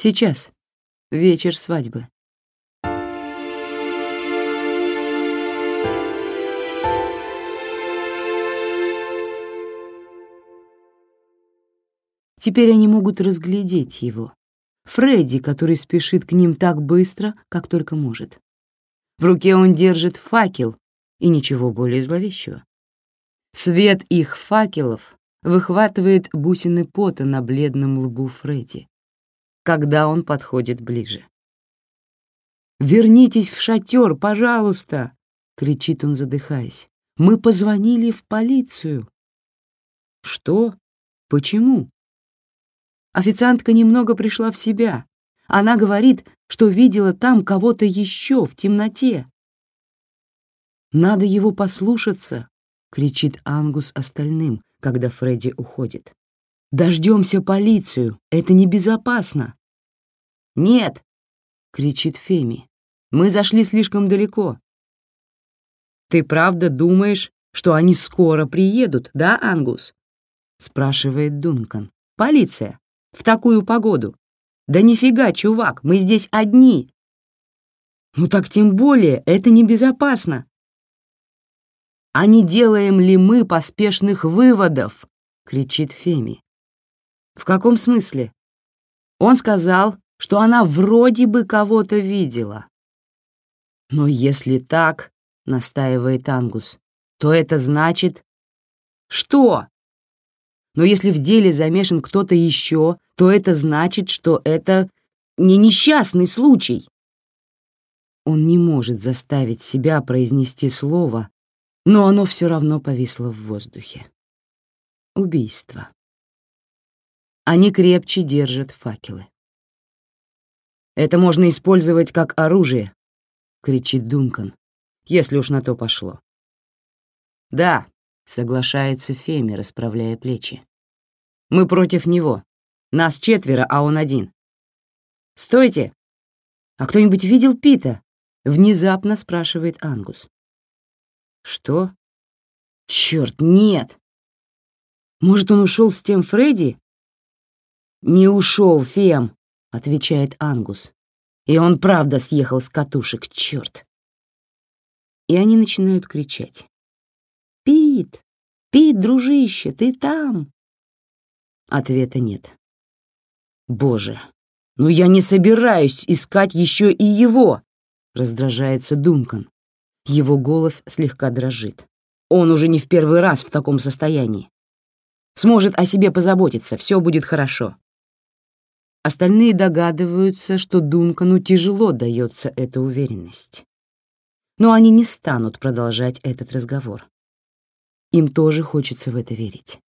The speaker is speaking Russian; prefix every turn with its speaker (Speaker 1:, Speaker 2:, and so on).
Speaker 1: Сейчас. Вечер свадьбы. Теперь они могут разглядеть его. Фредди, который спешит к ним так быстро, как только может. В руке он держит факел и ничего более зловещего. Свет их факелов выхватывает бусины пота на бледном лбу Фредди, когда он подходит ближе. «Вернитесь в шатер, пожалуйста!» — кричит он, задыхаясь. «Мы позвонили в полицию». «Что? Почему?» Официантка немного пришла в себя. Она говорит, что видела там кого-то еще в темноте. «Надо его послушаться», — кричит Ангус остальным, когда Фредди уходит. «Дождемся полицию, это небезопасно». «Нет», — кричит Феми, — «мы зашли слишком далеко». «Ты правда думаешь, что они скоро приедут, да, Ангус?» — спрашивает Дункан. «Полиция. В такую погоду. Да нифига, чувак, мы здесь одни. Ну так тем более, это небезопасно. А не делаем ли мы поспешных выводов? кричит Феми. В каком смысле? Он сказал, что она вроде бы кого-то видела. Но если так, настаивает Ангус, то это значит... Что? Но если в деле замешан кто-то еще, то это значит, что это не несчастный случай. Он не может заставить себя произнести слово, но оно все равно повисло в воздухе. Убийство. Они крепче держат факелы. «Это можно использовать как оружие», — кричит Дункан, если уж на то пошло. «Да», — соглашается Феми, расправляя плечи. Мы против него. Нас четверо, а он один. Стойте! А кто-нибудь видел Пита? Внезапно спрашивает Ангус. Что? Черт, нет! Может, он ушел с тем Фредди? Не ушел, Фем, отвечает Ангус. И он правда съехал с катушек, черт. И они начинают кричать. «Пит! Пит, дружище, ты там!» Ответа нет. «Боже, ну я не собираюсь искать еще и его!» — раздражается Дункан. Его голос слегка дрожит. Он уже не в первый раз в таком состоянии. Сможет о себе позаботиться, все будет хорошо. Остальные догадываются, что Дункану тяжело дается эта уверенность. Но они не станут продолжать этот разговор. Им тоже хочется в это верить.